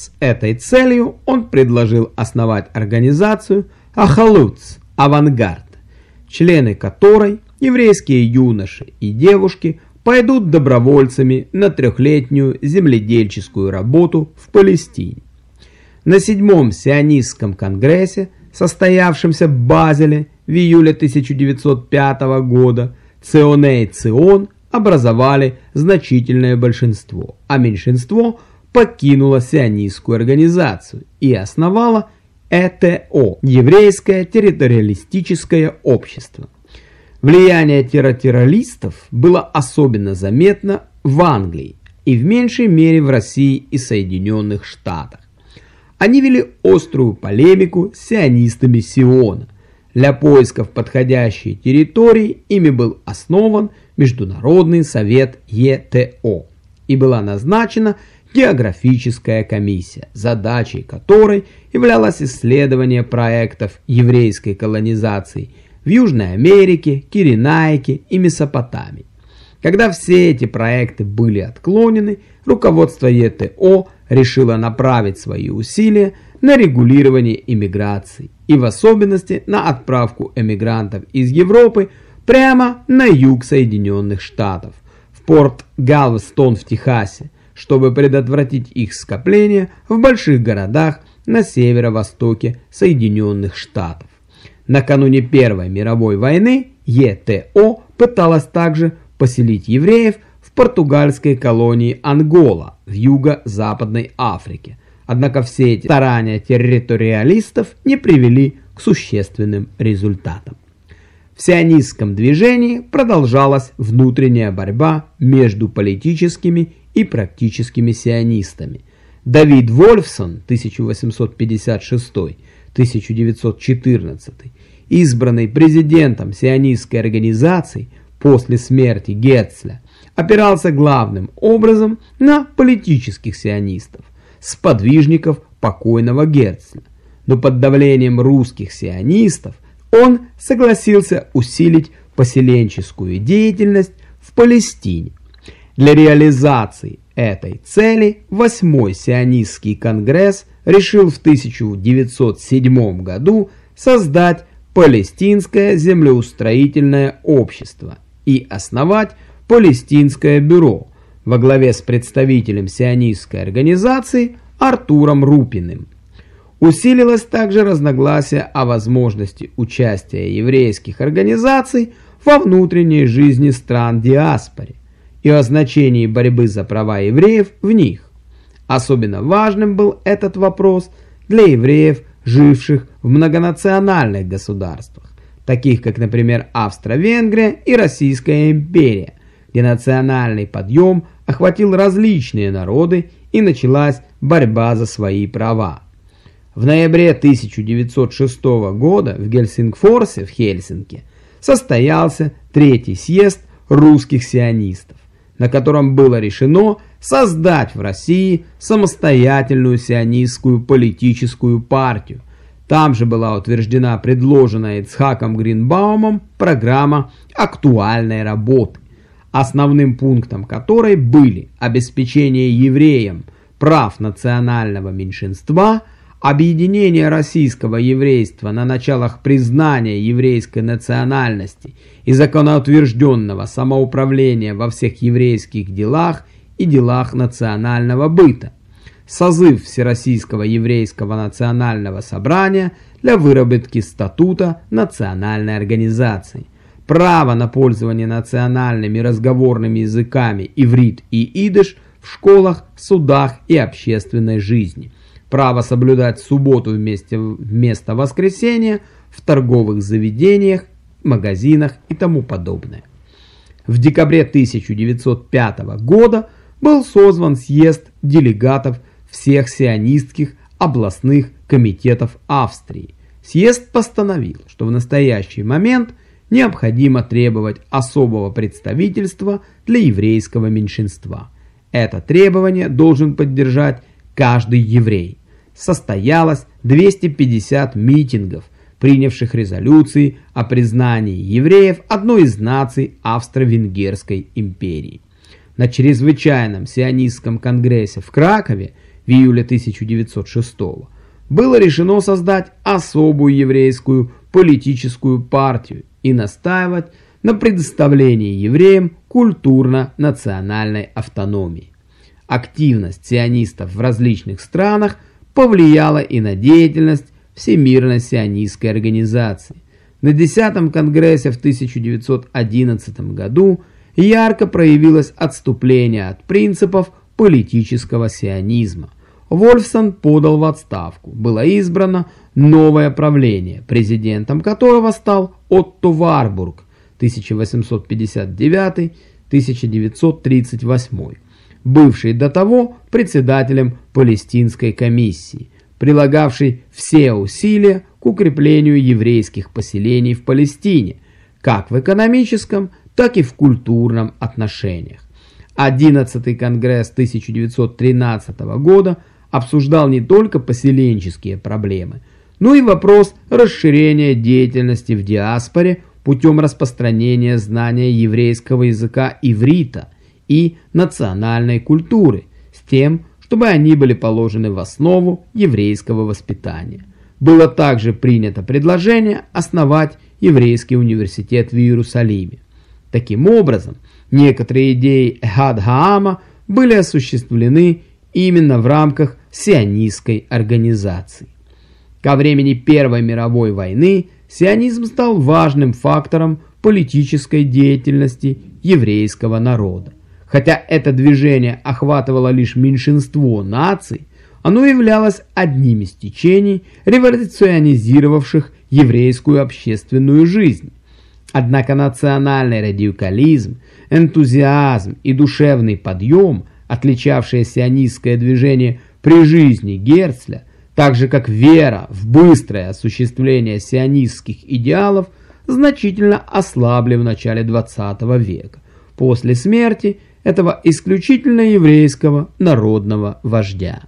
С этой целью он предложил основать организацию «Ахалуц» – «Авангард», члены которой, еврейские юноши и девушки, пойдут добровольцами на трехлетнюю земледельческую работу в Палестине. На седьмом сионистском конгрессе, состоявшемся в Базеле в июле 1905 года, Ционе Цион образовали значительное большинство, а меньшинство покинуло сионистскую организацию и основало ЭТО – Еврейское территориалистическое общество. Влияние террористов было особенно заметно в Англии и в меньшей мере в России и Соединенных Штатах. Они вели острую полемику с сионистами Сиона. Для поисков подходящей территории ими был основан Международный совет ЕТО и была назначена географическая комиссия, задачей которой являлось исследование проектов еврейской колонизации в Южной Америке, Киренайке и Месопотамии. Когда все эти проекты были отклонены, руководство ЕТО решило направить свои усилия на регулирование иммиграции и в особенности на отправку эмигрантов из Европы прямо на юг Соединенных Штатов, в порт Галвестон в Техасе, чтобы предотвратить их скопление в больших городах на северо-востоке Соединенных Штатов. Накануне Первой мировой войны ЕТО пыталась также поселить евреев в португальской колонии Ангола в юго-западной Африке. Однако все эти старания территориалистов не привели к существенным результатам. В сионистском движении продолжалась внутренняя борьба между политическими и практическими сионистами. Давид Вольфсон 1856-1914, избранный президентом сионистской организации после смерти Гетцля, опирался главным образом на политических сионистов, сподвижников покойного Герцля. Но под давлением русских сионистов – он согласился усилить поселенческую деятельность в Палестине. Для реализации этой цели Восьмой сионистский конгресс решил в 1907 году создать Палестинское землеустроительное общество и основать Палестинское бюро во главе с представителем сионистской организации Артуром Рупиным. Усилилось также разногласие о возможности участия еврейских организаций во внутренней жизни стран диаспоре и о значении борьбы за права евреев в них. Особенно важным был этот вопрос для евреев, живших в многонациональных государствах, таких как, например, Австро-Венгрия и Российская империя, где национальный подъем охватил различные народы и началась борьба за свои права. В ноябре 1906 года в Гельсингфорсе в Хельсинки состоялся третий съезд русских сионистов, на котором было решено создать в России самостоятельную сионистскую политическую партию. Там же была утверждена предложенная Ицхаком Гринбаумом программа актуальной работы, основным пунктом которой были обеспечение евреям прав национального меньшинства – Объединение российского еврейства на началах признания еврейской национальности и законоутвержденного самоуправления во всех еврейских делах и делах национального быта. Созыв Всероссийского еврейского национального собрания для выработки статута национальной организации. Право на пользование национальными разговорными языками иврит и идыш в школах, судах и общественной жизни – право соблюдать субботу вместе, вместо воскресенья в торговых заведениях, магазинах и тому подобное. В декабре 1905 года был созван съезд делегатов всех сионистских областных комитетов Австрии. Съезд постановил, что в настоящий момент необходимо требовать особого представительства для еврейского меньшинства. Это требование должен поддержать каждый еврей состоялось 250 митингов, принявших резолюции о признании евреев одной из наций Австро-Венгерской империи. На чрезвычайном сионистском конгрессе в Кракове в июле 1906 было решено создать особую еврейскую политическую партию и настаивать на предоставлении евреям культурно-национальной автономии. Активность сионистов в различных странах повлияла и на деятельность Всемирной сионистской организации. На 10 конгрессе в 1911 году ярко проявилось отступление от принципов политического сионизма. Вольфсон подал в отставку. Было избрано новое правление, президентом которого стал Отто Варбург 1859-1938, бывший до того председателем Палестинской комиссии, прилагавший все усилия к укреплению еврейских поселений в Палестине, как в экономическом, так и в культурном отношениях. 11 конгресс 1913 года обсуждал не только поселенческие проблемы, но и вопрос расширения деятельности в диаспоре путем распространения знания еврейского языка иврита и национальной культуры с тем, чтобы они были положены в основу еврейского воспитания. Было также принято предложение основать еврейский университет в Иерусалиме. Таким образом, некоторые идеи Эхад Хаама были осуществлены именно в рамках сионистской организации. Ко времени Первой мировой войны сионизм стал важным фактором политической деятельности еврейского народа. Хотя это движение охватывало лишь меньшинство наций, оно являлось одним из течений, революционизировавших еврейскую общественную жизнь. Однако национальный радикализм, энтузиазм и душевный подъем, отличавшие сионистское движение при жизни Герцля, так же как вера в быстрое осуществление сионистских идеалов, значительно ослабли в начале 20 века, после смерти этого исключительно еврейского народного вождя.